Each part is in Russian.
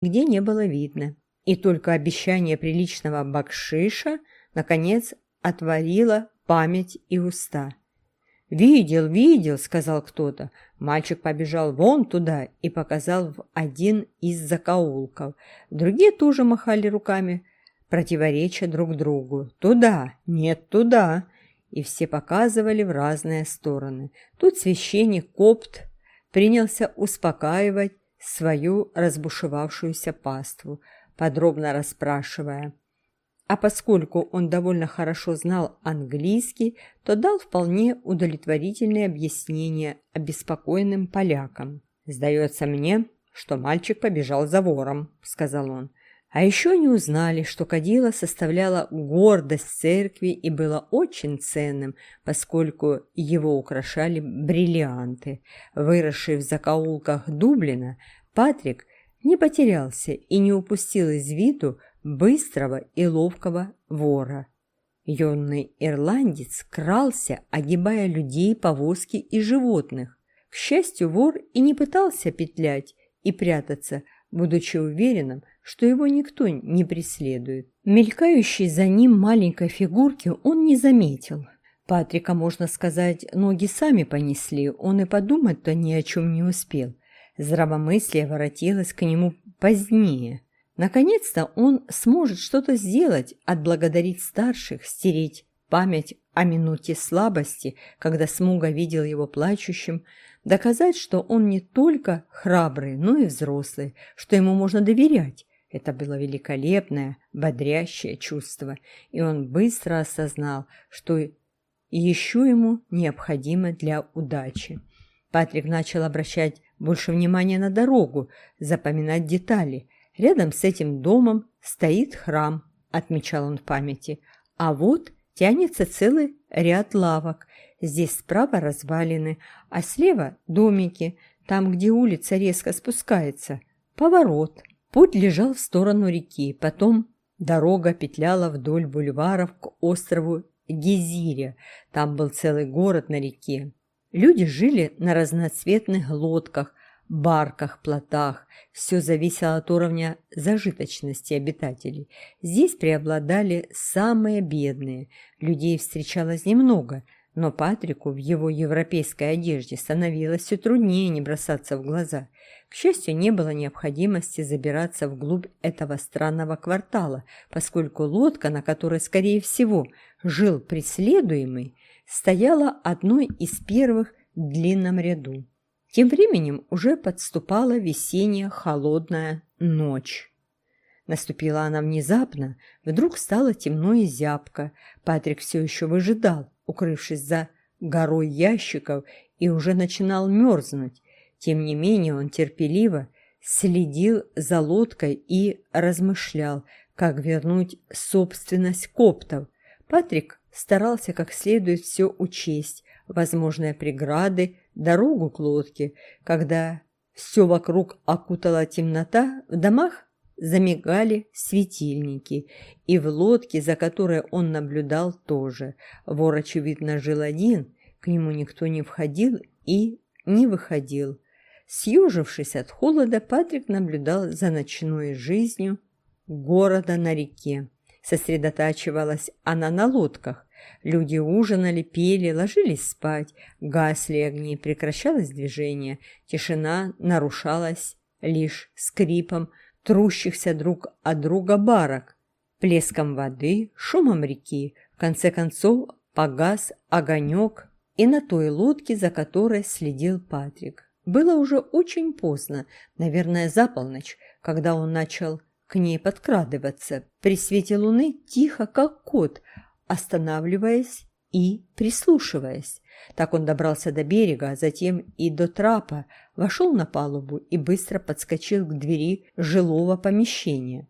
нигде не было видно. И только обещание приличного бакшиша, наконец, отворило память и уста. «Видел, видел», — сказал кто-то. Мальчик побежал вон туда и показал в один из закоулков. Другие тоже махали руками, противореча друг другу. «Туда! Нет, туда!» И все показывали в разные стороны. Тут священник Копт принялся успокаивать свою разбушевавшуюся паству, подробно расспрашивая – а поскольку он довольно хорошо знал английский, то дал вполне удовлетворительные объяснения обеспокоенным полякам. «Сдается мне, что мальчик побежал за вором», — сказал он. А еще они узнали, что кадила составляла гордость церкви и было очень ценным, поскольку его украшали бриллианты. Выросший в закоулках Дублина, Патрик не потерялся и не упустил из виду быстрого и ловкого вора. Юный ирландец крался, огибая людей, повозки и животных. К счастью, вор и не пытался петлять и прятаться, будучи уверенным, что его никто не преследует. Мелькающей за ним маленькой фигурки он не заметил. Патрика, можно сказать, ноги сами понесли, он и подумать-то ни о чем не успел. Здравомыслие воротилось к нему позднее – Наконец-то он сможет что-то сделать, отблагодарить старших, стереть память о минуте слабости, когда Смуга видел его плачущим, доказать, что он не только храбрый, но и взрослый, что ему можно доверять. Это было великолепное, бодрящее чувство, и он быстро осознал, что еще ему необходимо для удачи. Патрик начал обращать больше внимания на дорогу, запоминать детали – Рядом с этим домом стоит храм, отмечал он в памяти. А вот тянется целый ряд лавок. Здесь справа развалины, а слева домики, там, где улица резко спускается. Поворот. Путь лежал в сторону реки, потом дорога петляла вдоль бульваров к острову Гезире. Там был целый город на реке. Люди жили на разноцветных лодках, барках, плотах. Все зависело от уровня зажиточности обитателей. Здесь преобладали самые бедные. Людей встречалось немного, но Патрику в его европейской одежде становилось все труднее не бросаться в глаза. К счастью, не было необходимости забираться вглубь этого странного квартала, поскольку лодка, на которой, скорее всего, жил преследуемый, стояла одной из первых в длинном ряду. Тем временем уже подступала весенняя холодная ночь. Наступила она внезапно, вдруг стало темно и зябко. Патрик все еще выжидал, укрывшись за горой ящиков, и уже начинал мерзнуть. Тем не менее он терпеливо следил за лодкой и размышлял, как вернуть собственность коптов. Патрик старался как следует все учесть, возможные преграды, дорогу к лодке. Когда все вокруг окутала темнота, в домах замигали светильники, и в лодке, за которой он наблюдал, тоже. Вор, очевидно, жил один, к нему никто не входил и не выходил. Съежившись от холода, Патрик наблюдал за ночной жизнью города на реке. Сосредотачивалась она на лодках, Люди ужинали, пели, ложились спать, гасли огни, прекращалось движение, тишина нарушалась лишь скрипом трущихся друг от друга барок, плеском воды, шумом реки. В конце концов погас огонек и на той лодке, за которой следил Патрик. Было уже очень поздно, наверное, за полночь, когда он начал к ней подкрадываться. При свете луны тихо, как кот, останавливаясь и прислушиваясь. Так он добрался до берега, а затем и до трапа, вошел на палубу и быстро подскочил к двери жилого помещения.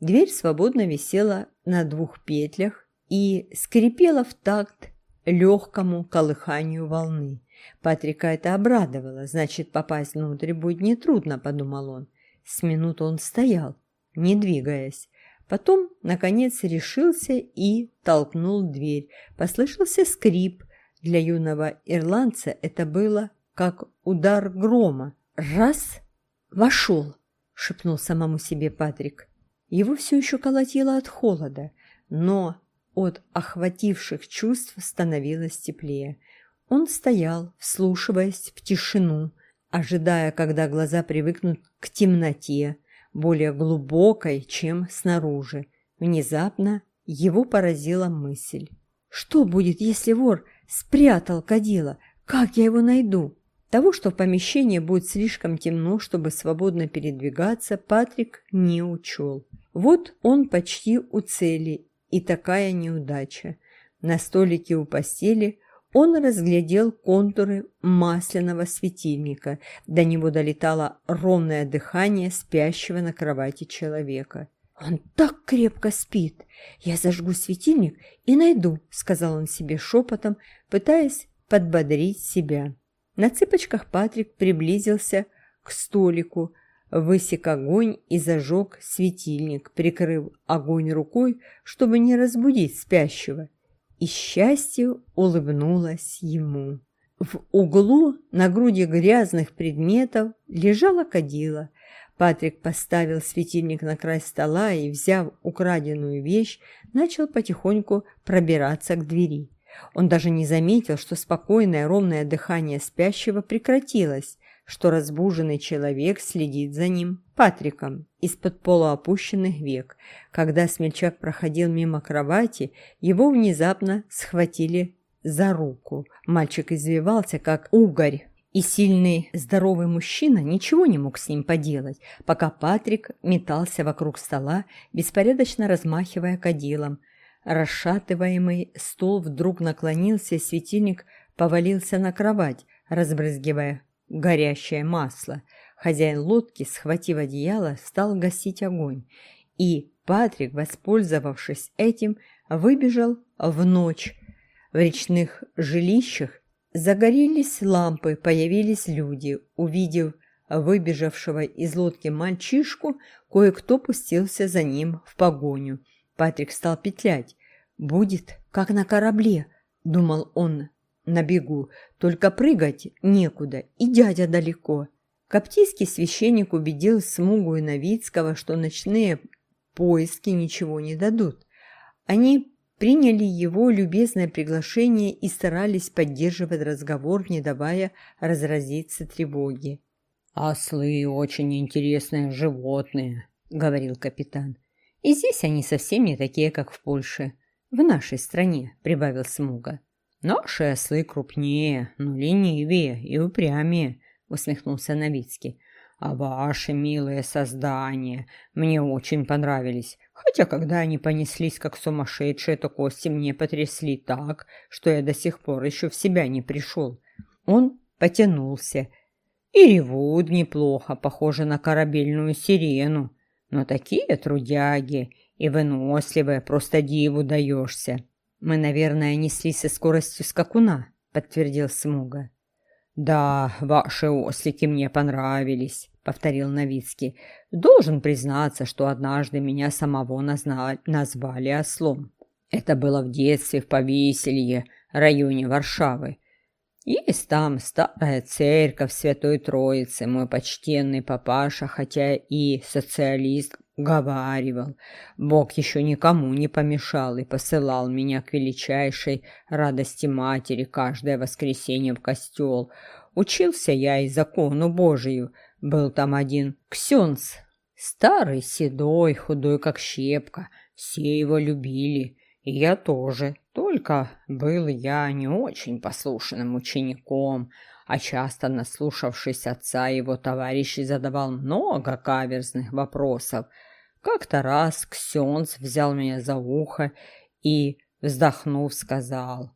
Дверь свободно висела на двух петлях и скрипела в такт легкому колыханию волны. Патрика это обрадовало, значит, попасть внутрь будет нетрудно, подумал он. С минуту он стоял, не двигаясь, Потом, наконец, решился и толкнул дверь. Послышался скрип. Для юного ирландца это было как удар грома. Раз — вошел. шепнул самому себе Патрик. Его все еще колотило от холода, но от охвативших чувств становилось теплее. Он стоял, вслушиваясь в тишину, ожидая, когда глаза привыкнут к темноте, более глубокой, чем снаружи. Внезапно его поразила мысль. Что будет, если вор спрятал кадила? Как я его найду? Того, что в помещении будет слишком темно, чтобы свободно передвигаться, Патрик не учел. Вот он почти у цели, и такая неудача. На столике у постели он разглядел контуры масляного светильника. До него долетало ровное дыхание спящего на кровати человека. «Он так крепко спит! Я зажгу светильник и найду», — сказал он себе шепотом, пытаясь подбодрить себя. На цыпочках Патрик приблизился к столику, высек огонь и зажег светильник, прикрыв огонь рукой, чтобы не разбудить спящего. И счастье улыбнулось ему. В углу на груди грязных предметов лежала кадила. Патрик поставил светильник на край стола и, взяв украденную вещь, начал потихоньку пробираться к двери. Он даже не заметил, что спокойное ровное дыхание спящего прекратилось, что разбуженный человек следит за ним, Патриком, из-под полуопущенных век. Когда смельчак проходил мимо кровати, его внезапно схватили за руку. Мальчик извивался, как угорь, и сильный, здоровый мужчина ничего не мог с ним поделать, пока Патрик метался вокруг стола, беспорядочно размахивая кадилом. Расшатываемый стол вдруг наклонился, и светильник повалился на кровать, разбрызгивая горящее масло. Хозяин лодки, схватив одеяло, стал гасить огонь, и Патрик, воспользовавшись этим, выбежал в ночь. В речных жилищах Загорелись лампы, появились люди. Увидев выбежавшего из лодки мальчишку, кое-кто пустился за ним в погоню. Патрик стал петлять. «Будет, как на корабле», — думал он на бегу, «только прыгать некуда, и дядя далеко». Коптийский священник убедил Смугу и Новицкого, что ночные поиски ничего не дадут. Они приняли его любезное приглашение и старались поддерживать разговор, не давая разразиться тревоги. «Ослы очень интересные животные», — говорил капитан. «И здесь они совсем не такие, как в Польше. В нашей стране», — прибавил Смуга. «Наши ослы крупнее, но ленивее и упрямее», — усмехнулся Новицкий. «А ваши милые создания мне очень понравились. Хотя, когда они понеслись как сумасшедшие, то кости мне потрясли так, что я до сих пор еще в себя не пришел. Он потянулся. И ревут неплохо, похоже на корабельную сирену. Но такие трудяги и выносливые, просто диву даешься. Мы, наверное, неслись со скоростью скакуна, подтвердил Смуга. Да, ваши ослики мне понравились повторил Новицкий. Должен признаться, что однажды меня самого назвали ослом. Это было в детстве в Повеселье, районе Варшавы. Есть там старая церковь Святой Троицы, мой почтенный папаша, хотя и социалист, говаривал. Бог еще никому не помешал и посылал меня к величайшей радости матери каждое воскресенье в костел. Учился я и закону Божию – был там один Ксенц, старый, седой, худой, как щепка. Все его любили, и я тоже. Только был я не очень послушным учеником, а часто, наслушавшись отца, его товарищей задавал много каверзных вопросов. Как-то раз Ксенц взял меня за ухо и, вздохнув, сказал,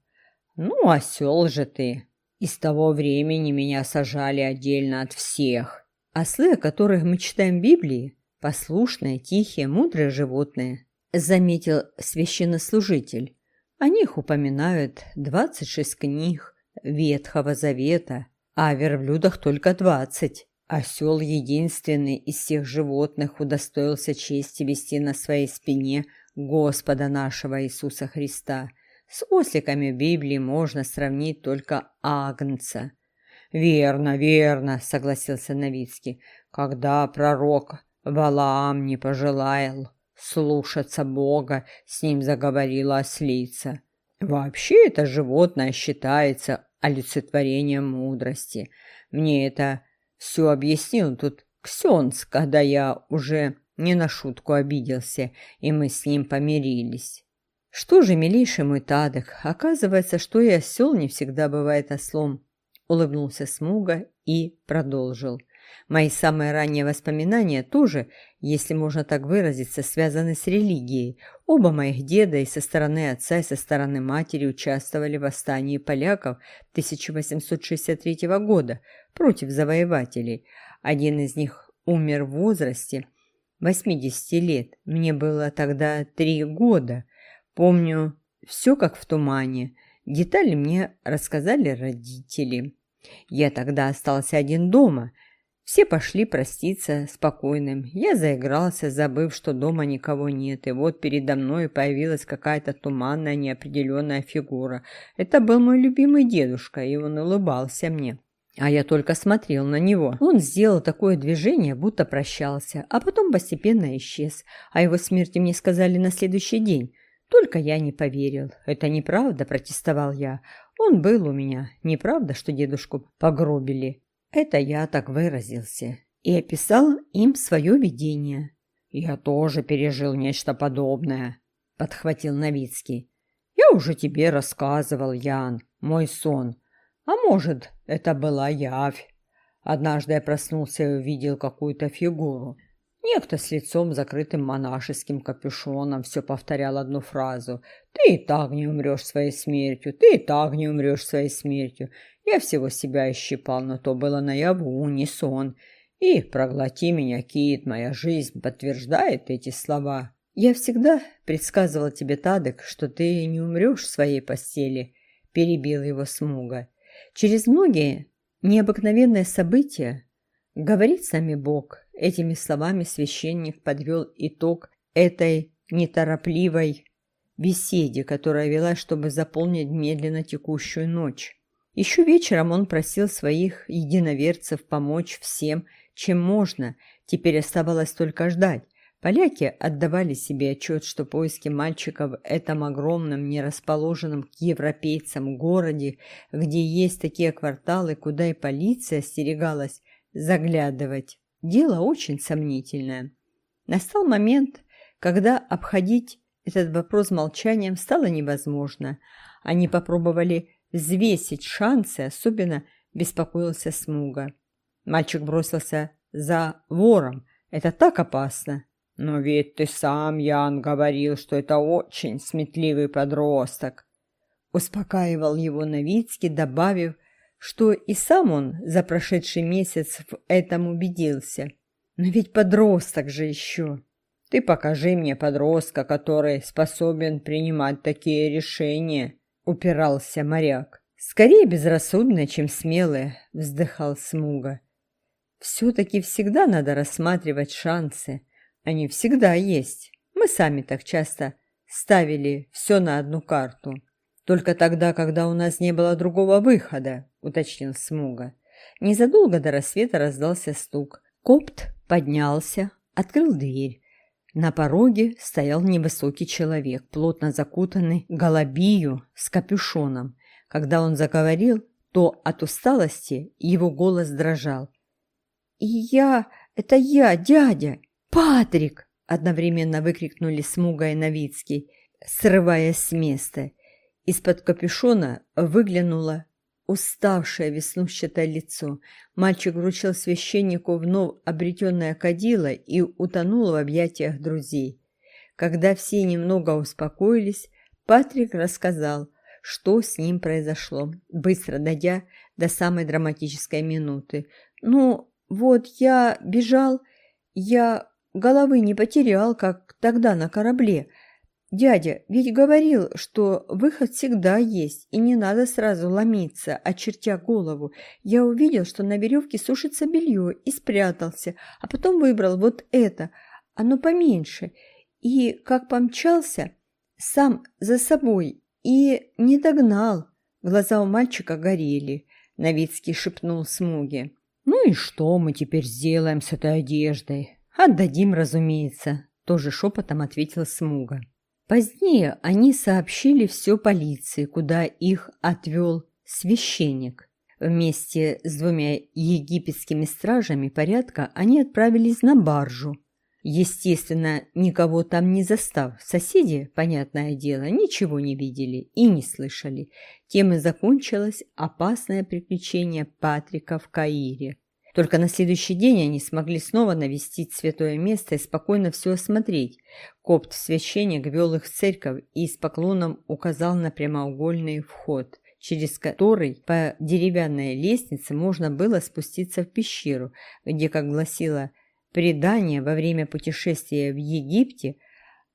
«Ну, осел же ты!» И с того времени меня сажали отдельно от всех. Ослы, о которых мы читаем в Библии, послушные, тихие, мудрые животные, заметил священнослужитель. О них упоминают 26 книг Ветхого Завета, а о верблюдах только 20. Осел единственный из всех животных удостоился чести вести на своей спине Господа нашего Иисуса Христа. С осликами в Библии можно сравнить только Агнца – «Верно, верно», — согласился Новицкий. «Когда пророк Валаам не пожелал слушаться Бога, с ним заговорила ослица. Вообще это животное считается олицетворением мудрости. Мне это все объяснил тут Ксенц, когда я уже не на шутку обиделся, и мы с ним помирились. Что же, милейший мой Тадок, оказывается, что и осел не всегда бывает ослом. Улыбнулся Смуга и продолжил. Мои самые ранние воспоминания тоже, если можно так выразиться, связаны с религией. Оба моих деда и со стороны отца, и со стороны матери участвовали в восстании поляков 1863 года против завоевателей. Один из них умер в возрасте 80 лет. Мне было тогда три года. Помню все как в тумане. Детали мне рассказали родители. Я тогда остался один дома. Все пошли проститься спокойным. Я заигрался, забыв, что дома никого нет. И вот передо мной появилась какая-то туманная неопределенная фигура. Это был мой любимый дедушка, и он улыбался мне. А я только смотрел на него. Он сделал такое движение, будто прощался, а потом постепенно исчез. О его смерти мне сказали на следующий день. Только я не поверил. Это неправда, протестовал я. Он был у меня. Неправда, что дедушку погробили. Это я так выразился. И описал им свое видение. Я тоже пережил нечто подобное, подхватил Новицкий. Я уже тебе рассказывал, Ян, мой сон. А может, это была явь. Однажды я проснулся и увидел какую-то фигуру. Некто с лицом, закрытым монашеским капюшоном, все повторял одну фразу. «Ты и так не умрешь своей смертью, ты и так не умрешь своей смертью». Я всего себя исщипал, но то было наяву, не сон. И «Проглоти меня, Кит, моя жизнь» подтверждает эти слова. «Я всегда предсказывал тебе, Тадек, что ты не умрешь в своей постели», — перебил его Смуга. «Через многие необыкновенные события говорит сами Бог, Этими словами священник подвел итог этой неторопливой беседе, которая велась, чтобы заполнить медленно текущую ночь. Еще вечером он просил своих единоверцев помочь всем, чем можно, теперь оставалось только ждать. Поляки отдавали себе отчет, что поиски мальчика в этом огромном, нерасположенном к европейцам городе, где есть такие кварталы, куда и полиция остерегалась заглядывать, Дело очень сомнительное. Настал момент, когда обходить этот вопрос молчанием стало невозможно. Они попробовали взвесить шансы, особенно беспокоился Смуга. Мальчик бросился за вором. Это так опасно. Но ведь ты сам, Ян, говорил, что это очень сметливый подросток. Успокаивал его Новицкий, добавив, что и сам он за прошедший месяц в этом убедился. Но ведь подросток же еще. Ты покажи мне подростка, который способен принимать такие решения, упирался моряк. Скорее безрассудно, чем смелое, вздыхал Смуга. Все-таки всегда надо рассматривать шансы. Они всегда есть. Мы сами так часто ставили все на одну карту. Только тогда, когда у нас не было другого выхода, уточнил Смуга. Незадолго до рассвета раздался стук. Копт поднялся, открыл дверь. На пороге стоял невысокий человек, плотно закутанный голубию с капюшоном. Когда он заговорил, то от усталости его голос дрожал. «И я... это я, дядя! Патрик!» Одновременно выкрикнули Смуга и Новицкий, срываясь с места. Из-под капюшона выглянуло уставшее веснущатое лицо. Мальчик вручил священнику вновь обретенное кадило и утонул в объятиях друзей. Когда все немного успокоились, Патрик рассказал, что с ним произошло, быстро дойдя до самой драматической минуты. «Ну, вот я бежал, я головы не потерял, как тогда на корабле, «Дядя ведь говорил, что выход всегда есть, и не надо сразу ломиться, очертя голову. Я увидел, что на веревке сушится белье, и спрятался, а потом выбрал вот это, оно поменьше, и, как помчался, сам за собой, и не догнал». Глаза у мальчика горели. Новицкий шепнул Смуге. «Ну и что мы теперь сделаем с этой одеждой? «Отдадим, разумеется», – тоже шепотом ответил Смуга. Позднее они сообщили все полиции, куда их отвел священник. Вместе с двумя египетскими стражами порядка они отправились на баржу. Естественно, никого там не застав. Соседи, понятное дело, ничего не видели и не слышали. Тем и закончилось опасное приключение Патрика в Каире. Только на следующий день они смогли снова навестить святое место и спокойно все осмотреть. Копт-священник вел их в церковь и с поклоном указал на прямоугольный вход, через который по деревянной лестнице можно было спуститься в пещеру, где, как гласило предание, во время путешествия в Египте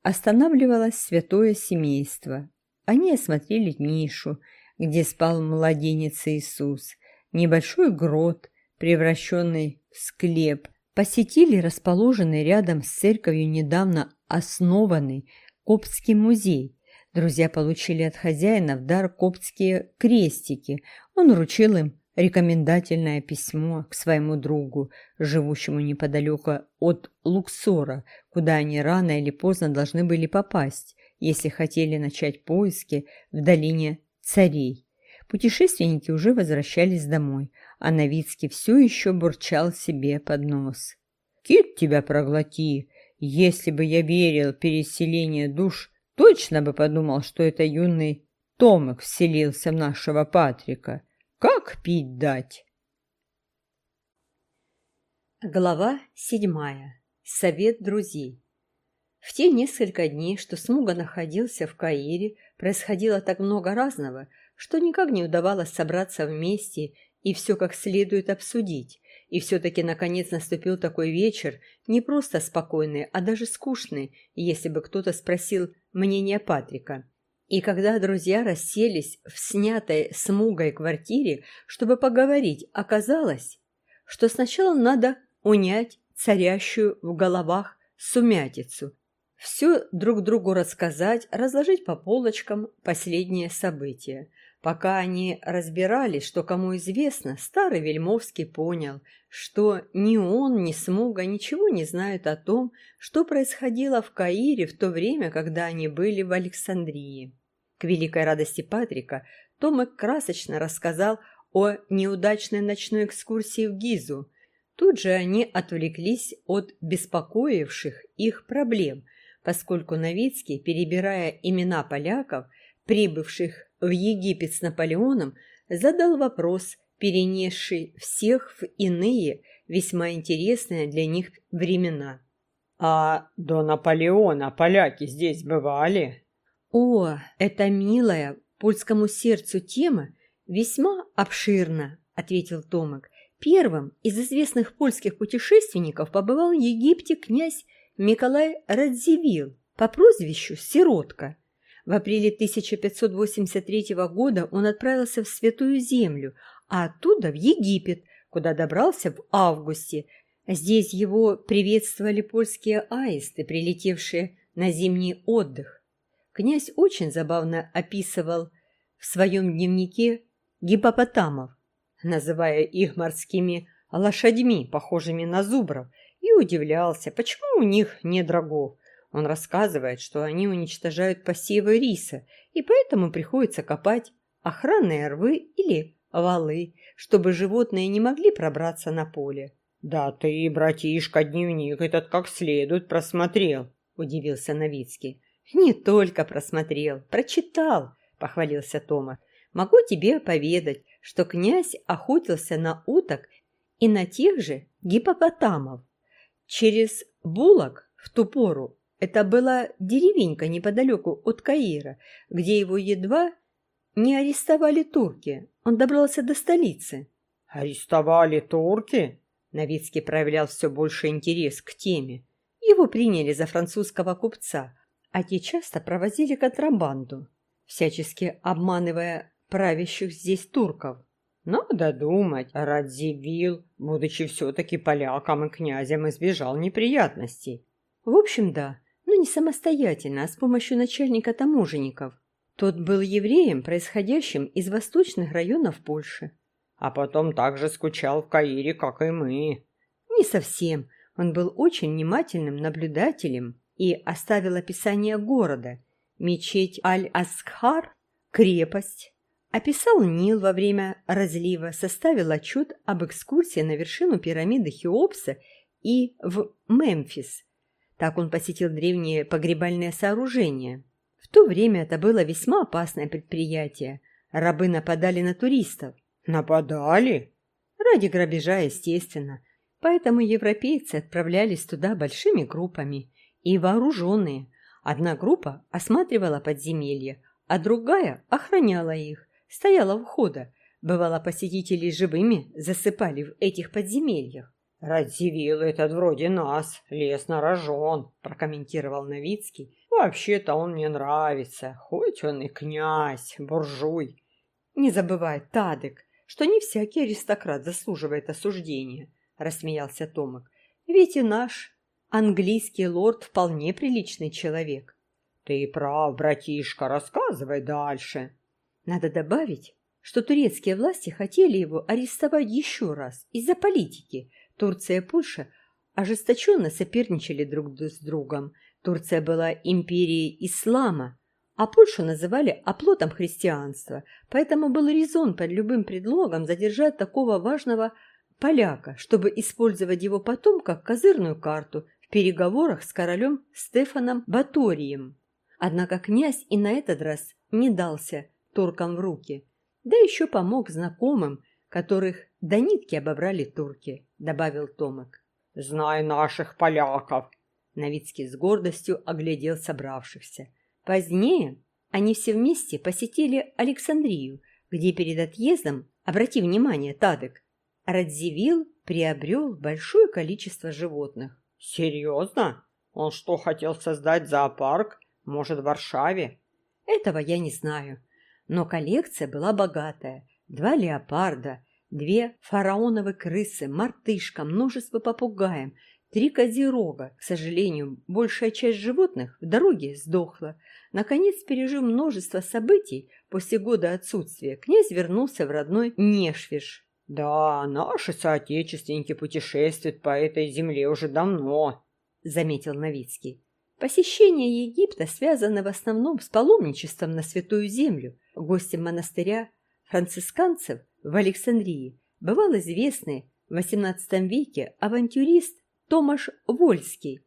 останавливалось святое семейство. Они осмотрели нишу, где спал младенец Иисус, небольшой грот – превращенный в склеп, посетили расположенный рядом с церковью недавно основанный Коптский музей. Друзья получили от хозяина в дар коптские крестики. Он вручил им рекомендательное письмо к своему другу, живущему неподалеку от Луксора, куда они рано или поздно должны были попасть, если хотели начать поиски в долине царей. Путешественники уже возвращались домой, а Новицкий все еще бурчал себе под нос. «Кит тебя проглоти! Если бы я верил в переселение душ, точно бы подумал, что это юный Томик вселился в нашего Патрика. Как пить дать?» Глава седьмая. Совет друзей. В те несколько дней, что Смуга находился в Каире, происходило так много разного, что никак не удавалось собраться вместе и все как следует обсудить. И все-таки, наконец, наступил такой вечер, не просто спокойный, а даже скучный, если бы кто-то спросил мнение Патрика. И когда друзья расселись в снятой смугой квартире, чтобы поговорить, оказалось, что сначала надо унять царящую в головах сумятицу, все друг другу рассказать, разложить по полочкам последние события. Пока они разбирались, что кому известно, старый Вельмовский понял, что ни он, ни Смуга ничего не знают о том, что происходило в Каире в то время, когда они были в Александрии. К великой радости Патрика Томек красочно рассказал о неудачной ночной экскурсии в Гизу. Тут же они отвлеклись от беспокоивших их проблем, поскольку Новицкий, перебирая имена поляков, прибывших в Египет с Наполеоном, задал вопрос, перенесший всех в иные, весьма интересные для них времена. «А до Наполеона поляки здесь бывали?» «О, это милая польскому сердцу тема весьма обширна», — ответил Томик. Первым из известных польских путешественников побывал в Египте князь Николай Радзивилл по прозвищу Сиротка. В апреле 1583 года он отправился в Святую Землю, а оттуда в Египет, куда добрался в августе. Здесь его приветствовали польские аисты, прилетевшие на зимний отдых. Князь очень забавно описывал в своем дневнике гипопотамов, называя их морскими лошадьми, похожими на зубров, и удивлялся, почему у них нет рогов. Он рассказывает, что они уничтожают посевы риса, и поэтому приходится копать охранные рвы или валы, чтобы животные не могли пробраться на поле. «Да ты, братишка, дневник этот как следует просмотрел», — удивился Новицкий. «Не только просмотрел, прочитал», — похвалился Тома. «Могу тебе поведать, что князь охотился на уток и на тех же гипопотамов. Через Булок в ту пору это была деревенька неподалеку от Каира, где его едва не арестовали турки. Он добрался до столицы. «Арестовали турки?» Новицкий проявлял все больше интерес к теме. Его приняли за французского купца, а те часто провозили контрабанду, всячески обманывая правящих здесь турков. Надо думать, Радзивилл, будучи все-таки поляком и князем, избежал неприятностей. В общем, да, но не самостоятельно, а с помощью начальника таможенников. Тот был евреем, происходящим из восточных районов Польши. А потом также скучал в Каире, как и мы. Не совсем. Он был очень внимательным наблюдателем и оставил описание города, мечеть Аль-Асхар, крепость, описал Нил во время разлива, составил отчет об экскурсии на вершину пирамиды Хеопса и в Мемфис. Так он посетил древние погребальные сооружения. В то время это было весьма опасное предприятие. Рабы нападали на туристов. Нападали? Ради грабежа, естественно. Поэтому европейцы отправлялись туда большими группами и вооруженные. Одна группа осматривала подземелья, а другая охраняла их, стояла у входа. Бывало, посетителей живыми засыпали в этих подземельях. «Радзивилл этот вроде нас, лес на рожон», — прокомментировал Новицкий. «Вообще-то он мне нравится, хоть он и князь, буржуй». «Не забывай, Тадык, что не всякий аристократ заслуживает осуждения», — рассмеялся Томок. «Ведь и наш английский лорд вполне приличный человек». «Ты прав, братишка, рассказывай дальше». Надо добавить, что турецкие власти хотели его арестовать еще раз из-за политики. Турция и Польша ожесточенно соперничали друг с другом. Турция была империей ислама, а Польшу называли оплотом христианства, поэтому был резон под любым предлогом задержать такого важного поляка, чтобы использовать его потом как козырную карту в переговорах с королем Стефаном Баторием. Однако князь и на этот раз не дался туркам в руки, да еще помог знакомым, которых до нитки обобрали турки, добавил Томок. «Знай наших поляков!» Новицкий с гордостью оглядел собравшихся. Позднее они все вместе посетили Александрию, где перед отъездом, обрати внимание, Тадек, Радзивилл приобрел большое количество животных. «Серьезно? Он что, хотел создать зоопарк? Может, в Варшаве?» «Этого я не знаю. Но коллекция была богатая. Два леопарда, две фараоновые крысы, мартышка, множество попугаев, Три козерога. К сожалению, большая часть животных в дороге сдохла. Наконец, пережив множество событий, после года отсутствия, князь вернулся в родной Нешвиш. «Да, наши соотечественники путешествуют по этой земле уже давно», — заметил Новицкий. Посещение Египта связано в основном с паломничеством на Святую Землю. Гостем монастыря францисканцев в Александрии бывал известный в XVIII веке авантюрист Томаш Вольский.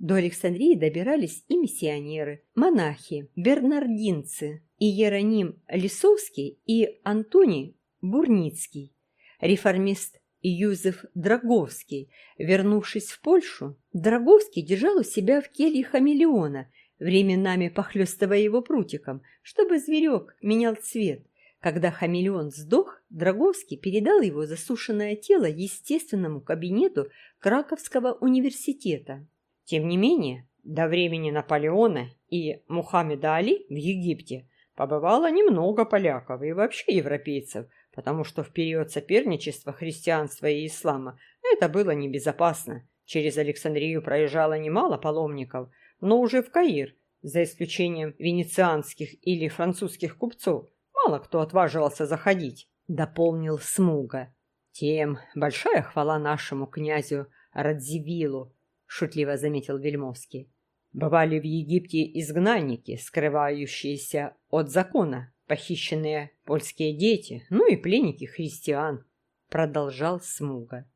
До Александрии добирались и миссионеры, монахи, бернардинцы, и Ероним Лисовский, и Антоний Бурницкий, реформист Юзеф Драговский. Вернувшись в Польшу, Драговский держал у себя в келье хамелеона, временами похлестывая его прутиком, чтобы зверек менял цвет. Когда хамелеон сдох, Драговский передал его засушенное тело естественному кабинету Краковского университета. Тем не менее, до времени Наполеона и Мухаммеда Али в Египте побывало немного поляков и вообще европейцев, потому что в период соперничества христианства и ислама это было небезопасно. Через Александрию проезжало немало паломников, но уже в Каир, за исключением венецианских или французских купцов, мало кто отваживался заходить, дополнил Смуга. Тем большая хвала нашему князю Радзивиллу, шутливо заметил Вельмовский. Бывали в Египте изгнанники, скрывающиеся от закона, похищенные польские дети, ну и пленники христиан, продолжал Смуга.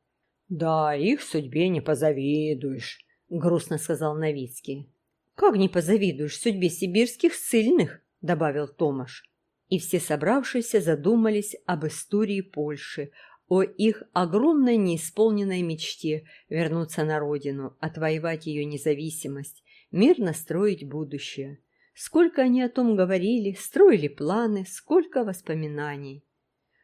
Да, их судьбе не позавидуешь, грустно сказал Новицкий. Как не позавидуешь судьбе сибирских ссыльных, добавил Томаш и все собравшиеся задумались об истории Польши, о их огромной неисполненной мечте вернуться на родину, отвоевать ее независимость, мирно строить будущее. Сколько они о том говорили, строили планы, сколько воспоминаний.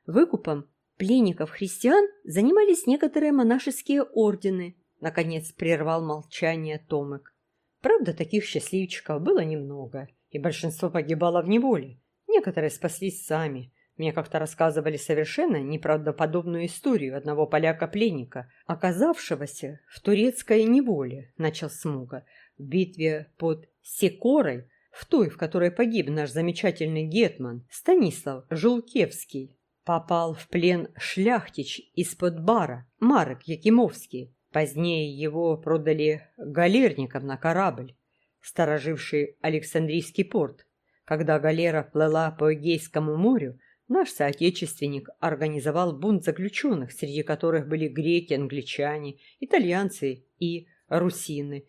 Выкупом пленников христиан занимались некоторые монашеские ордены, наконец прервал молчание Томек. Правда, таких счастливчиков было немного, и большинство погибало в неволе. Некоторые спаслись сами. Мне как-то рассказывали совершенно неправдоподобную историю одного поляка-пленника, оказавшегося в турецкой неволе, начал Смуга, в битве под Секорой, в той, в которой погиб наш замечательный гетман Станислав Жулкевский. Попал в плен шляхтич из-под бара, Марок Якимовский. Позднее его продали галерникам на корабль, стороживший Александрийский порт. Когда галера плыла по Эгейскому морю, наш соотечественник организовал бунт заключенных, среди которых были греки, англичане, итальянцы и русины.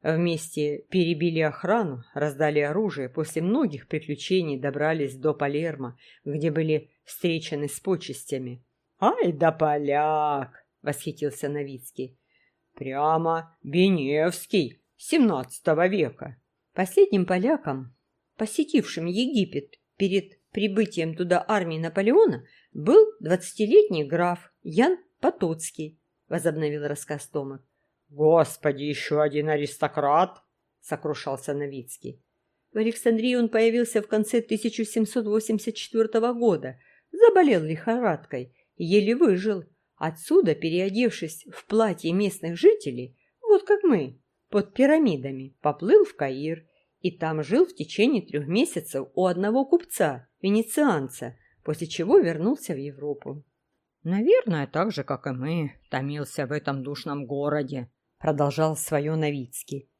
Вместе перебили охрану, раздали оружие, после многих приключений добрались до Палермо, где были встречены с почестями. «Ай да поляк!» — восхитился Новицкий. «Прямо Беневский, семнадцатого века». Последним полякам, посетившим Египет перед прибытием туда армии Наполеона, был двадцатилетний граф Ян Потоцкий, возобновил рассказ Томик. «Господи, еще один аристократ!» — сокрушался Новицкий. В Александрии он появился в конце 1784 года, заболел лихорадкой, еле выжил. Отсюда, переодевшись в платье местных жителей, вот как мы, под пирамидами, поплыл в Каир и там жил в течение трех месяцев у одного купца, венецианца, после чего вернулся в Европу. «Наверное, так же, как и мы, томился в этом душном городе», — продолжал свое Новицкий.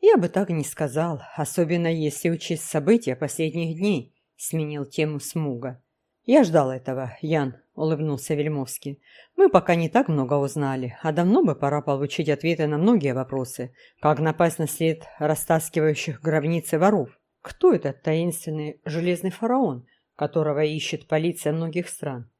«Я бы так не сказал, особенно если учесть события последних дней», — сменил тему Смуга. «Я ждал этого, Ян», — улыбнулся Вельмовский. «Мы пока не так много узнали, а давно бы пора получить ответы на многие вопросы. Как напасть на след растаскивающих гробницы воров? Кто этот таинственный железный фараон, которого ищет полиция многих стран?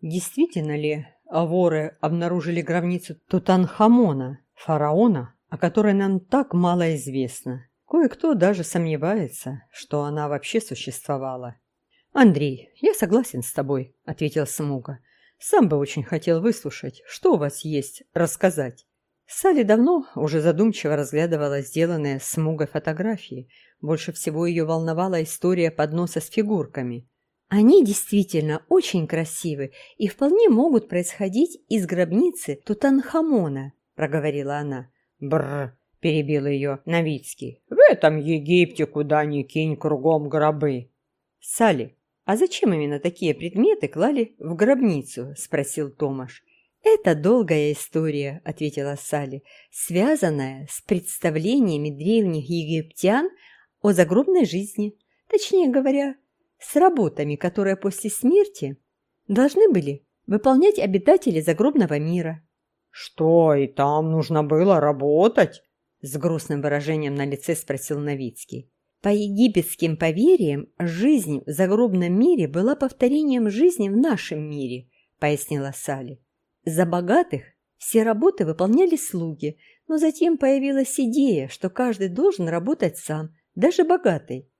Действительно ли воры обнаружили гробницу Тутанхамона, фараона, о которой нам так мало известно? Кое-кто даже сомневается, что она вообще существовала». «Андрей, я согласен с тобой», — ответил Смуга. «Сам бы очень хотел выслушать, что у вас есть рассказать». Салли давно уже задумчиво разглядывала сделанные Смугой фотографии. Больше всего ее волновала история подноса с фигурками. «Они действительно очень красивы и вполне могут происходить из гробницы Тутанхамона», — проговорила она. «Бррр», — перебил ее Новицкий. «В этом Египте куда ни кинь кругом гробы». «Салли, «А зачем именно такие предметы клали в гробницу?» – спросил Томаш. «Это долгая история», – ответила Салли, «связанная с представлениями древних египтян о загробной жизни, точнее говоря, с работами, которые после смерти должны были выполнять обитатели загробного мира». «Что, и там нужно было работать?» – с грустным выражением на лице спросил Новицкий. По египетским поверьям, жизнь в загробном мире была повторением жизни в нашем мире, пояснила Сали. За богатых все работы выполняли слуги, но затем появилась идея, что каждый должен работать сам, даже богатый.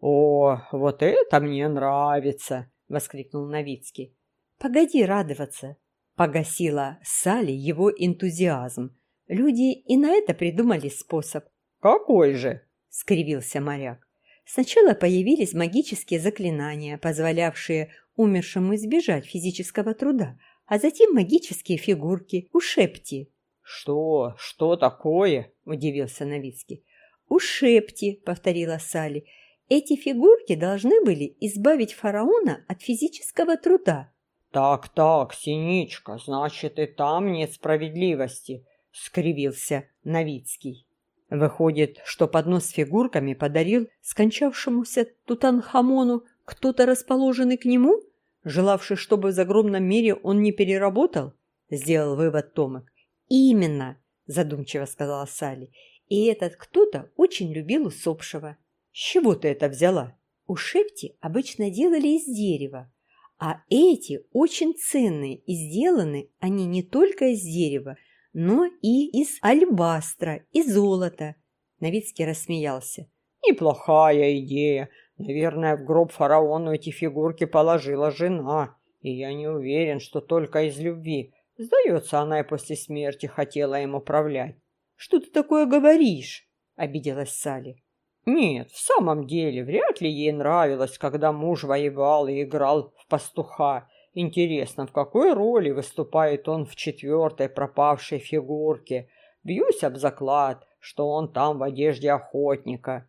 «О, вот это мне нравится!» — воскликнул Новицкий. «Погоди радоваться!» — погасила Сали его энтузиазм. Люди и на это придумали способ. «Какой же?» — скривился моряк. Сначала появились магические заклинания, позволявшие умершему избежать физического труда, а затем магические фигурки, ушепти. «Что? Что такое?» – удивился Новицкий. «Ушепти», – повторила Сали. «Эти фигурки должны были избавить фараона от физического труда». «Так-так, Синичка, значит, и там нет справедливости», – скривился Новицкий. Выходит, что поднос с фигурками подарил скончавшемуся Тутанхамону кто-то расположенный к нему, желавший, чтобы в загромном мире он не переработал? Сделал вывод Томик. Именно, задумчиво сказала Салли. И этот кто-то очень любил усопшего. С чего ты это взяла? У Шепти обычно делали из дерева, а эти очень ценные и сделаны они не только из дерева, но и из альбастра, и золота. Новицкий рассмеялся. «Неплохая идея. Наверное, в гроб фараону эти фигурки положила жена. И я не уверен, что только из любви. Сдается, она и после смерти хотела им управлять». «Что ты такое говоришь?» — обиделась Салли. «Нет, в самом деле, вряд ли ей нравилось, когда муж воевал и играл в пастуха. Интересно, в какой роли выступает он в четвертой пропавшей фигурке? Бьюсь об заклад, что он там в одежде охотника.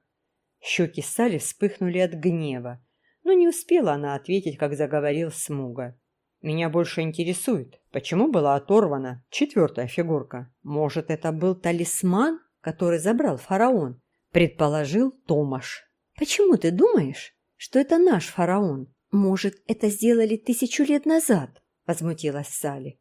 Щеки Сали вспыхнули от гнева, но не успела она ответить, как заговорил Смуга. Меня больше интересует, почему была оторвана четвертая фигурка. Может, это был талисман, который забрал фараон? Предположил Томаш. Почему ты думаешь, что это наш фараон? Может, это сделали тысячу лет назад? Возмутилась Салли.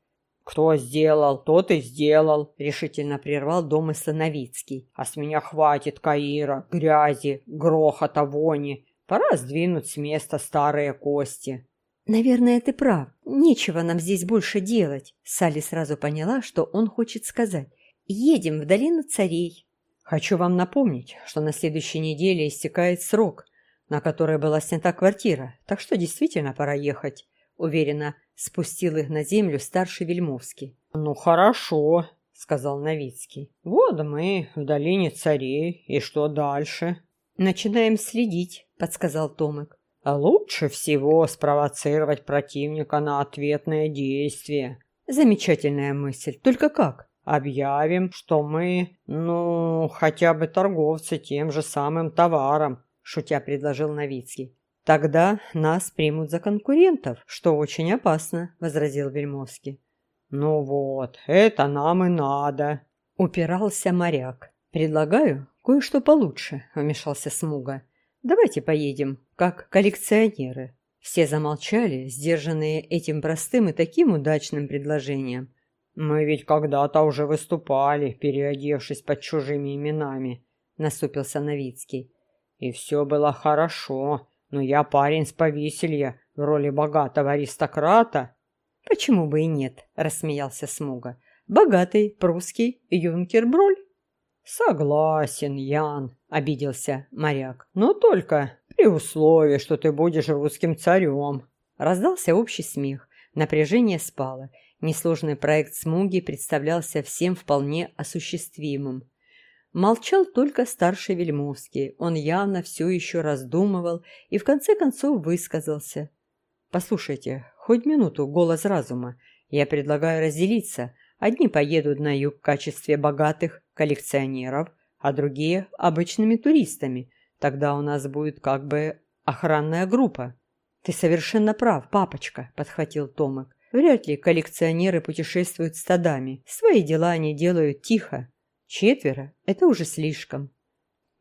«Кто сделал, тот и сделал», — решительно прервал домысла Новицкий. «А с меня хватит Каира, грязи, грохота, вони. Пора сдвинуть с места старые кости». «Наверное, ты прав. Нечего нам здесь больше делать». Салли сразу поняла, что он хочет сказать. «Едем в долину царей». «Хочу вам напомнить, что на следующей неделе истекает срок, на который была снята квартира, так что действительно пора ехать», — уверенно спустил их на землю старший Вельмовский. «Ну, хорошо», — сказал Новицкий. «Вот мы в долине царей, и что дальше?» «Начинаем следить», — подсказал Томик. А лучше всего спровоцировать противника на ответное действие. Замечательная мысль. Только как? Объявим, что мы, ну, хотя бы торговцы тем же самым товаром, шутя предложил Новицкий. Тогда нас примут за конкурентов, что очень опасно, возразил Вельмовский. Ну вот, это нам и надо, упирался моряк. Предлагаю кое-что получше, вмешался Смуга. Давайте поедем, как коллекционеры». Все замолчали, сдержанные этим простым и таким удачным предложением. «Мы ведь когда-то уже выступали, переодевшись под чужими именами», — насупился Новицкий. «И все было хорошо, но я парень с повеселья в роли богатого аристократа». «Почему бы и нет?» — рассмеялся Смуга. «Богатый, прусский, юнкер Броль». «Согласен, Ян», — обиделся моряк. «Но только при условии, что ты будешь русским царем». Раздался общий смех. Напряжение спало. Несложный проект Смуги представлялся всем вполне осуществимым. Молчал только старший Вельмовский. Он явно все еще раздумывал и в конце концов высказался. «Послушайте, хоть минуту голос разума. Я предлагаю разделиться. Одни поедут на юг в качестве богатых коллекционеров, а другие – обычными туристами. Тогда у нас будет как бы охранная группа. Ты совершенно прав, папочка, подхватил Томик. Вряд ли коллекционеры путешествуют стадами. Свои дела они делают тихо. Четверо – это уже слишком.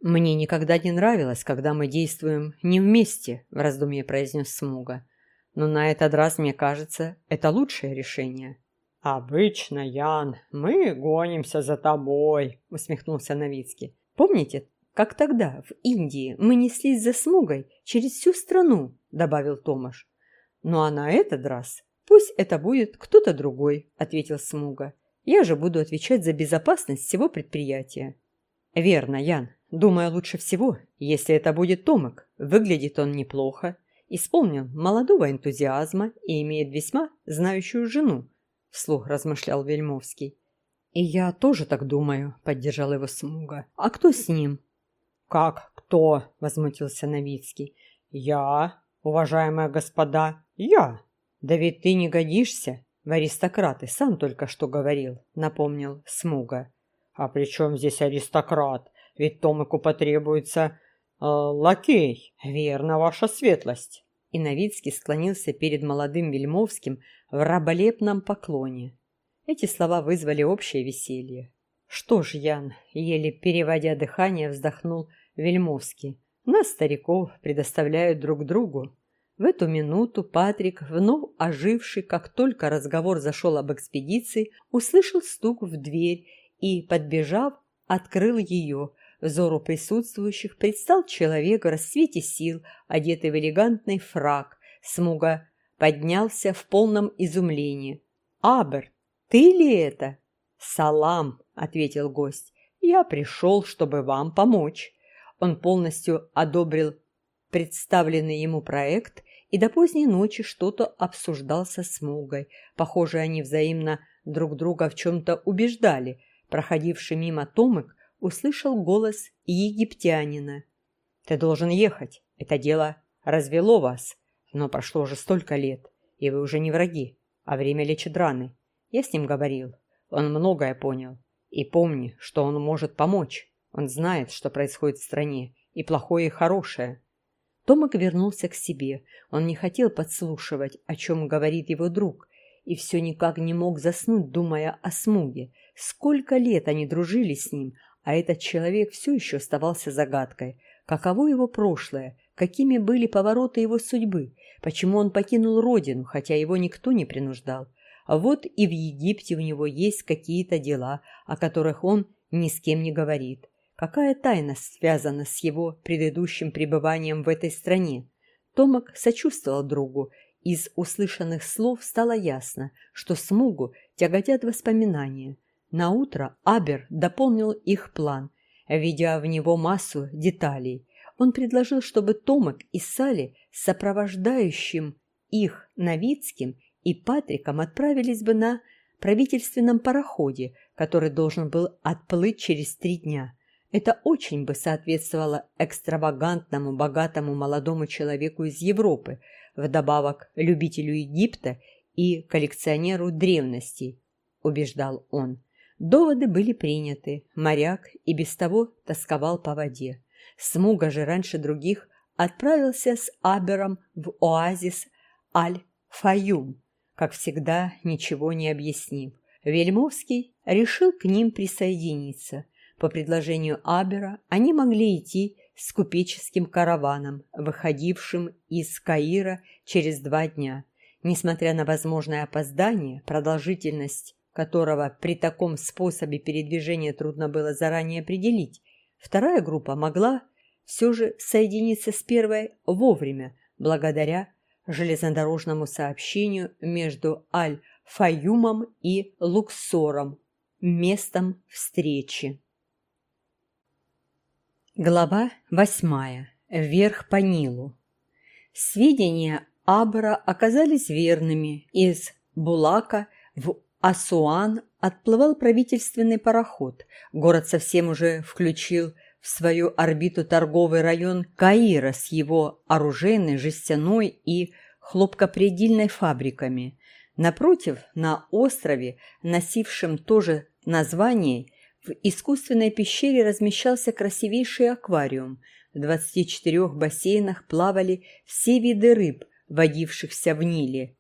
Мне никогда не нравилось, когда мы действуем не вместе, в раздумье произнес Смуга. Но на этот раз, мне кажется, это лучшее решение. «Обычно, Ян, мы гонимся за тобой», — усмехнулся Новицкий. «Помните, как тогда, в Индии, мы неслись за смугой через всю страну?» — добавил Томаш. «Ну а на этот раз пусть это будет кто-то другой», — ответил Смуга. «Я же буду отвечать за безопасность всего предприятия». «Верно, Ян. Думаю, лучше всего, если это будет Томик. Выглядит он неплохо, исполнен молодого энтузиазма и имеет весьма знающую жену, — вслух размышлял Вельмовский. «И я тоже так думаю», — поддержал его Смуга. «А кто с ним?» «Как кто?» — возмутился Новицкий. «Я, уважаемые господа, я!» «Да ведь ты не годишься аристократы, сам только что говорил», — напомнил Смуга. «А при чем здесь аристократ? Ведь Томику потребуется э, лакей. Верно, ваша светлость». И Новицкий склонился перед молодым Вельмовским в раболепном поклоне. Эти слова вызвали общее веселье. «Что ж, Ян», — еле переводя дыхание, вздохнул Вельмовский, «нас, стариков, предоставляют друг другу». В эту минуту Патрик, вновь оживший, как только разговор зашел об экспедиции, услышал стук в дверь и, подбежав, открыл ее. Взору присутствующих предстал человек в расцвете сил, одетый в элегантный фраг. Смуга поднялся в полном изумлении. «Абер, ты ли это?» «Салам», — ответил гость. «Я пришел, чтобы вам помочь». Он полностью одобрил представленный ему проект и до поздней ночи что-то обсуждал со Смугой. Похоже, они взаимно друг друга в чем-то убеждали. Проходивший мимо Томик услышал голос египтянина. «Ты должен ехать. Это дело развело вас. Но прошло уже столько лет, и вы уже не враги, а время лечит раны. Я с ним говорил. Он многое понял. И помни, что он может помочь. Он знает, что происходит в стране, и плохое, и хорошее. Томак вернулся к себе. Он не хотел подслушивать, о чем говорит его друг, и все никак не мог заснуть, думая о Смуге. Сколько лет они дружили с ним, а этот человек все еще оставался загадкой. Каково его прошлое, какими были повороты его судьбы, почему он покинул родину, хотя его никто не принуждал. А вот и в Египте у него есть какие-то дела, о которых он ни с кем не говорит. Какая тайна связана с его предыдущим пребыванием в этой стране? Томак сочувствовал другу. Из услышанных слов стало ясно, что Смугу тяготят воспоминания. Наутро Абер дополнил их план, введя в него массу деталей. Он предложил, чтобы Томак и Салли с сопровождающим их Новицким и Патриком отправились бы на правительственном пароходе, который должен был отплыть через три дня. Это очень бы соответствовало экстравагантному, богатому молодому человеку из Европы, вдобавок любителю Египта и коллекционеру древностей, убеждал он. Доводы были приняты, моряк и без того тосковал по воде. Смуга же раньше других отправился с Абером в оазис Аль-Фаюм, как всегда, ничего не объяснив. Вельмовский решил к ним присоединиться – по предложению Абера они могли идти с купеческим караваном, выходившим из Каира через два дня. Несмотря на возможное опоздание, продолжительность которого при таком способе передвижения трудно было заранее определить, вторая группа могла все же соединиться с первой вовремя, благодаря железнодорожному сообщению между Аль-Фаюмом и Луксором, местом встречи. Глава восьмая. Вверх по Нилу. Сведения Абра оказались верными. Из Булака в Асуан отплывал правительственный пароход. Город совсем уже включил в свою орбиту торговый район Каира с его оружейной, жестяной и хлопкопредельной фабриками. Напротив, на острове, носившем тоже название, в искусственной пещере размещался красивейший аквариум. В 24 бассейнах плавали все виды рыб, водившихся в Ниле.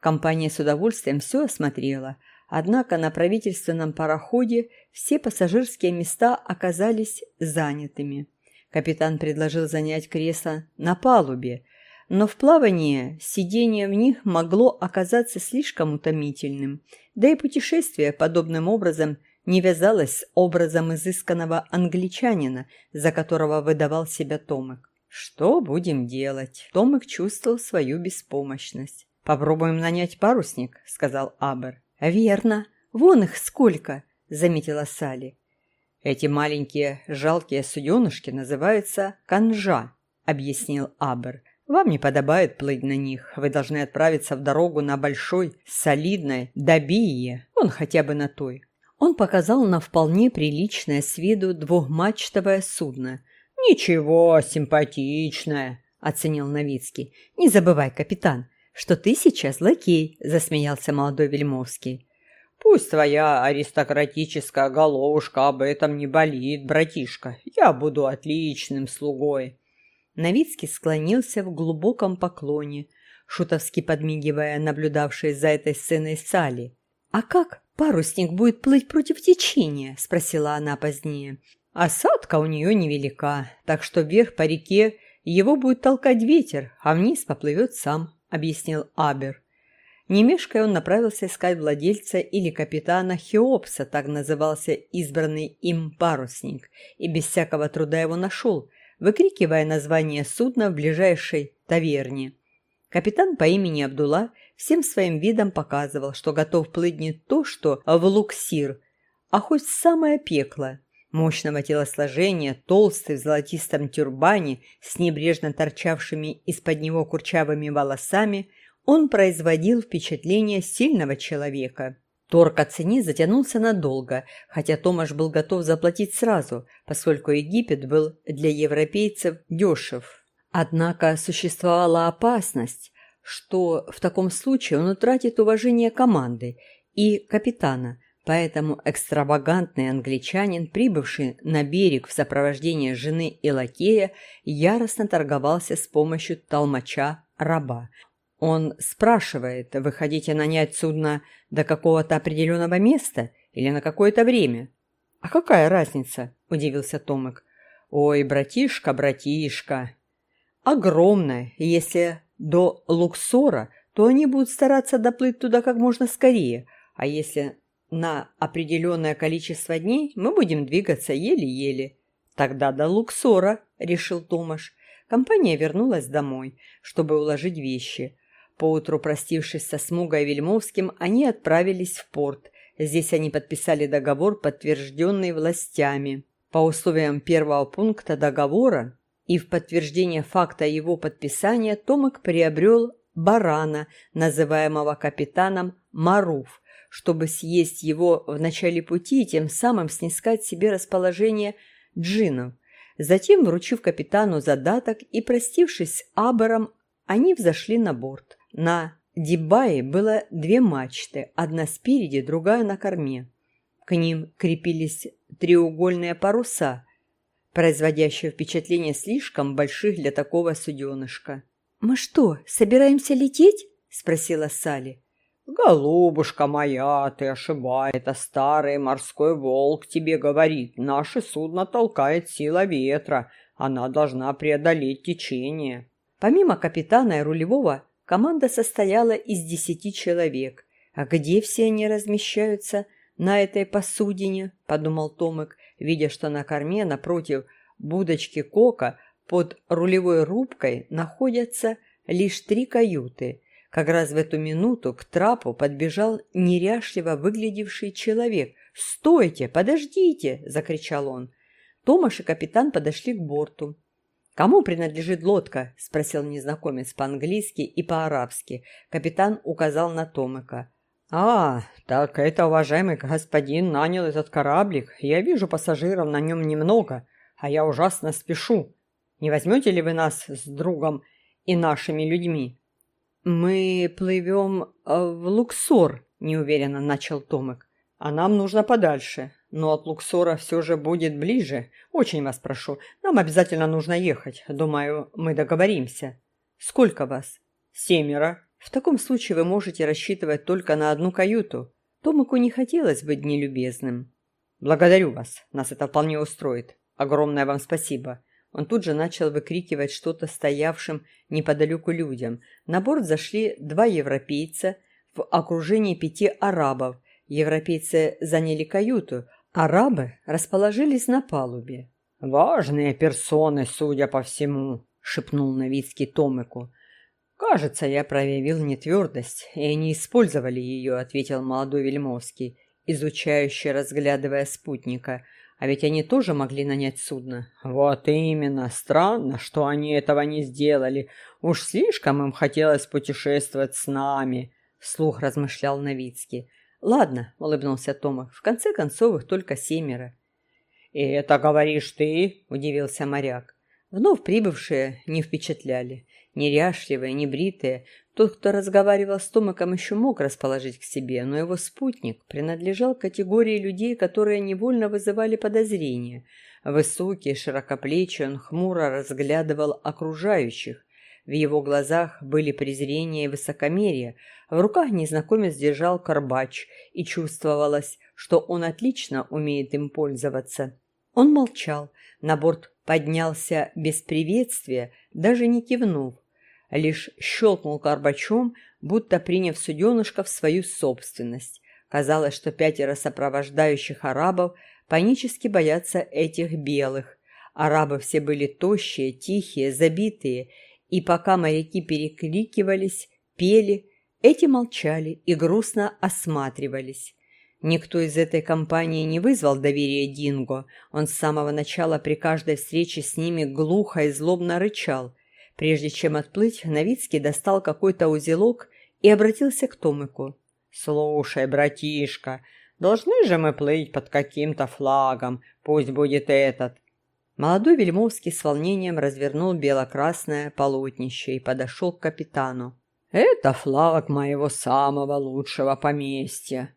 Компания с удовольствием все осмотрела, однако на правительственном пароходе все пассажирские места оказались занятыми. Капитан предложил занять кресло на палубе, но в плавании сидение в них могло оказаться слишком утомительным, да и путешествие подобным образом – не вязалась с образом изысканного англичанина, за которого выдавал себя Томик. «Что будем делать?» Томик чувствовал свою беспомощность. «Попробуем нанять парусник», — сказал Абер. «Верно. Вон их сколько», — заметила Салли. «Эти маленькие жалкие суденышки называются канжа», — объяснил Абер. «Вам не подобает плыть на них. Вы должны отправиться в дорогу на большой, солидной Добие, он хотя бы на той. Он показал на вполне приличное с виду двухмачтовое судно. «Ничего, симпатичное», — оценил Новицкий. «Не забывай, капитан, что ты сейчас лакей», — засмеялся молодой Вельмовский. «Пусть твоя аристократическая головушка об этом не болит, братишка. Я буду отличным слугой». Новицкий склонился в глубоком поклоне, шутовски подмигивая наблюдавшей за этой сценой Сали. «А как «Парусник будет плыть против течения?» – спросила она позднее. «Осадка у нее невелика, так что вверх по реке его будет толкать ветер, а вниз поплывет сам», – объяснил Абер. Не он направился искать владельца или капитана Хеопса, так назывался избранный им парусник, и без всякого труда его нашел, выкрикивая название судна в ближайшей таверне. Капитан по имени Абдулла всем своим видом показывал, что готов плыть не то что в луксир, а хоть самое пекло. Мощного телосложения, толстый в золотистом тюрбане с небрежно торчавшими из-под него курчавыми волосами, он производил впечатление сильного человека. Торг о цене затянулся надолго, хотя Томаш был готов заплатить сразу, поскольку Египет был для европейцев дешев. Однако существовала опасность, что в таком случае он утратит уважение команды и капитана, Поэтому экстравагантный англичанин, прибывший на берег в сопровождении жены и лакея, яростно торговался с помощью толмача-раба. Он спрашивает, вы хотите нанять судно до какого-то определенного места или на какое-то время? «А какая разница?» – удивился Томик. «Ой, братишка, братишка!» «Огромная. Если до Луксора, то они будут стараться доплыть туда как можно скорее, а если на определенное количество дней мы будем двигаться еле-еле. Тогда до Луксора, решил Томаш. Компания вернулась домой, чтобы уложить вещи. Поутру, простившись со Смугой и Вельмовским, они отправились в порт. Здесь они подписали договор, подтвержденный властями. По условиям первого пункта договора и в подтверждение факта его подписания Томик приобрел барана, называемого капитаном Маруф, чтобы съесть его в начале пути и тем самым снискать себе расположение джинов. Затем, вручив капитану задаток и простившись с Абором, они взошли на борт. На Дибае было две мачты, одна спереди, другая на корме. К ним крепились треугольные паруса, производящие впечатление слишком больших для такого суденышка. «Мы что, собираемся лететь?» – спросила Салли. «Голубушка моя, ты ошибаешь, это старый морской волк тебе говорит. Наше судно толкает сила ветра, она должна преодолеть течение». Помимо капитана и рулевого, команда состояла из десяти человек. «А где все они размещаются на этой посудине?» – подумал Томик, видя, что на корме напротив будочки Кока под рулевой рубкой находятся лишь три каюты – как раз в эту минуту к трапу подбежал неряшливо выглядевший человек. «Стойте! Подождите!» – закричал он. Томаш и капитан подошли к борту. «Кому принадлежит лодка?» – спросил незнакомец по-английски и по-арабски. Капитан указал на Томыка. «А, так это уважаемый господин нанял этот кораблик. Я вижу пассажиров на нем немного, а я ужасно спешу. Не возьмете ли вы нас с другом и нашими людьми?» «Мы плывем э, в Луксор», – неуверенно начал Томик. «А нам нужно подальше, но от Луксора все же будет ближе. Очень вас прошу, нам обязательно нужно ехать. Думаю, мы договоримся». «Сколько вас?» «Семеро». «В таком случае вы можете рассчитывать только на одну каюту». Томику не хотелось быть нелюбезным. «Благодарю вас, нас это вполне устроит. Огромное вам спасибо». Он тут же начал выкрикивать что-то стоявшим неподалеку людям. На борт зашли два европейца в окружении пяти арабов. Европейцы заняли каюту, арабы расположились на палубе. «Важные персоны, судя по всему», — шепнул Новицкий Томику. «Кажется, я проявил нетвердость, и они использовали ее», — ответил молодой Вельмовский, изучающе разглядывая спутника — а ведь они тоже могли нанять судно. Вот именно. Странно, что они этого не сделали. Уж слишком им хотелось путешествовать с нами, вслух размышлял Новицкий. Ладно, улыбнулся Томов. В конце концов их только семеро. И это говоришь ты? удивился моряк. Вновь прибывшие не впечатляли. Неряшливые, небритые, тот, кто разговаривал с Томиком, еще мог расположить к себе, но его спутник принадлежал категории людей, которые невольно вызывали подозрения. Высокий, широкоплечий, он хмуро разглядывал окружающих. В его глазах были презрение и высокомерие. В руках незнакомец держал карбач, и чувствовалось, что он отлично умеет им пользоваться. Он молчал. На борт поднялся без приветствия, даже не кивнув лишь щелкнул карбачом, будто приняв суденышко в свою собственность. Казалось, что пятеро сопровождающих арабов панически боятся этих белых. Арабы все были тощие, тихие, забитые, и пока моряки перекрикивались, пели, эти молчали и грустно осматривались. Никто из этой компании не вызвал доверия Динго. Он с самого начала при каждой встрече с ними глухо и злобно рычал – Прежде чем отплыть, Новицкий достал какой-то узелок и обратился к Томику. «Слушай, братишка, должны же мы плыть под каким-то флагом, пусть будет этот». Молодой Вельмовский с волнением развернул бело-красное полотнище и подошел к капитану. «Это флаг моего самого лучшего поместья».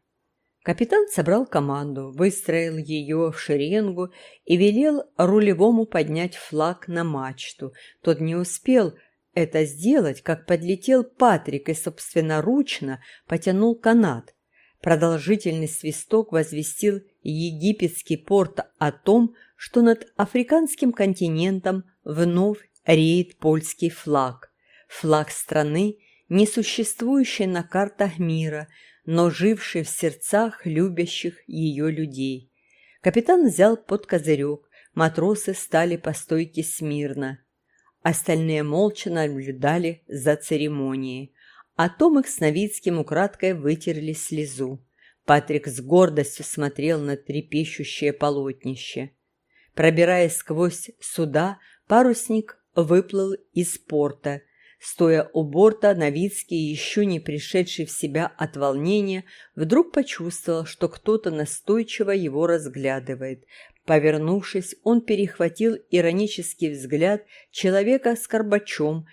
Капитан собрал команду, выстроил ее в шеренгу и велел рулевому поднять флаг на мачту. Тот не успел это сделать, как подлетел Патрик и собственноручно потянул канат. Продолжительный свисток возвестил египетский порт о том, что над африканским континентом вновь реет польский флаг. Флаг страны, не существующей на картах мира – но живший в сердцах любящих ее людей. Капитан взял под козырек, матросы стали по стойке смирно. Остальные молча наблюдали за церемонией. А Томик с Новицким украдкой вытерли слезу. Патрик с гордостью смотрел на трепещущее полотнище. Пробираясь сквозь суда, парусник выплыл из порта – Стоя у борта, Новицкий, еще не пришедший в себя от волнения, вдруг почувствовал, что кто-то настойчиво его разглядывает. Повернувшись, он перехватил иронический взгляд человека с горбачом,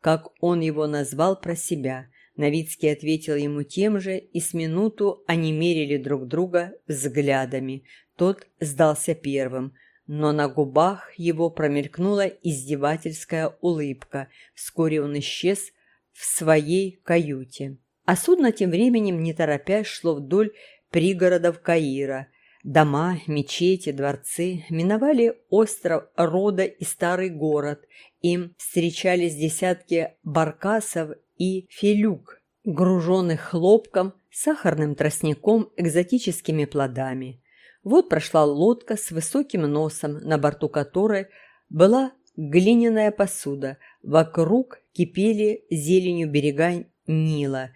как он его назвал про себя. Новицкий ответил ему тем же, и с минуту они мерили друг друга взглядами. Тот сдался первым – но на губах его промелькнула издевательская улыбка. Вскоре он исчез в своей каюте. А судно тем временем, не торопясь, шло вдоль пригородов Каира. Дома, мечети, дворцы миновали остров Рода и старый город. Им встречались десятки баркасов и филюк, груженных хлопком, сахарным тростником, экзотическими плодами. Вот прошла лодка с высоким носом, на борту которой была глиняная посуда. Вокруг кипели зеленью берега Нила,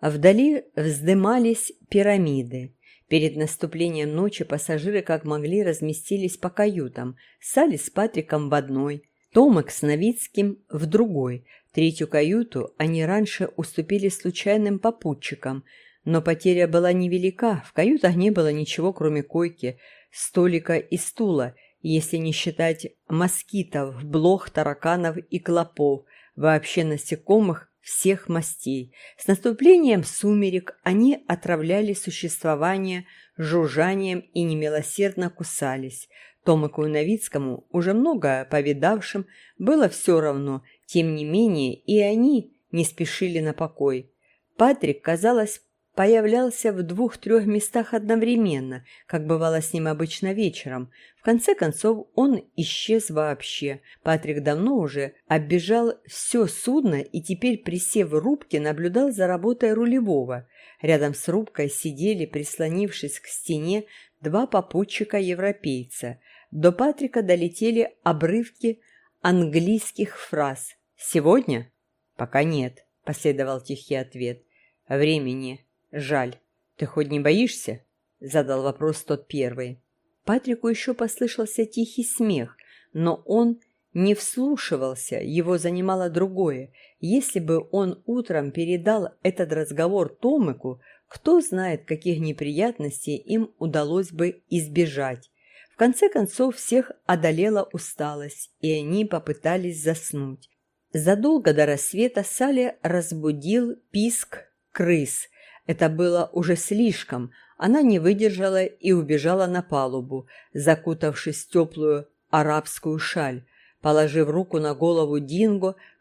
а вдали вздымались пирамиды. Перед наступлением ночи пассажиры как могли разместились по каютам. Салли с Патриком в одной, Томик с Новицким в другой. Третью каюту они раньше уступили случайным попутчикам – но потеря была невелика, в каютах не было ничего, кроме койки, столика и стула, если не считать москитов, блох, тараканов и клопов, вообще насекомых всех мастей. С наступлением сумерек они отравляли существование жужжанием и немилосердно кусались. Томику Новицкому, уже много повидавшим, было все равно, тем не менее и они не спешили на покой. Патрик, казалось, появлялся в двух-трех местах одновременно, как бывало с ним обычно вечером. В конце концов, он исчез вообще. Патрик давно уже оббежал все судно и теперь, присев в рубке, наблюдал за работой рулевого. Рядом с рубкой сидели, прислонившись к стене, два попутчика-европейца. До Патрика долетели обрывки английских фраз. «Сегодня?» «Пока нет», — последовал тихий ответ. «Времени «Жаль. Ты хоть не боишься?» — задал вопрос тот первый. Патрику еще послышался тихий смех, но он не вслушивался, его занимало другое. Если бы он утром передал этот разговор Томику, кто знает, каких неприятностей им удалось бы избежать. В конце концов, всех одолела усталость, и они попытались заснуть. Задолго до рассвета Салли разбудил писк крыс, это было уже слишком. Она не выдержала и убежала на палубу, закутавшись в теплую арабскую шаль. Положив руку на голову Динго,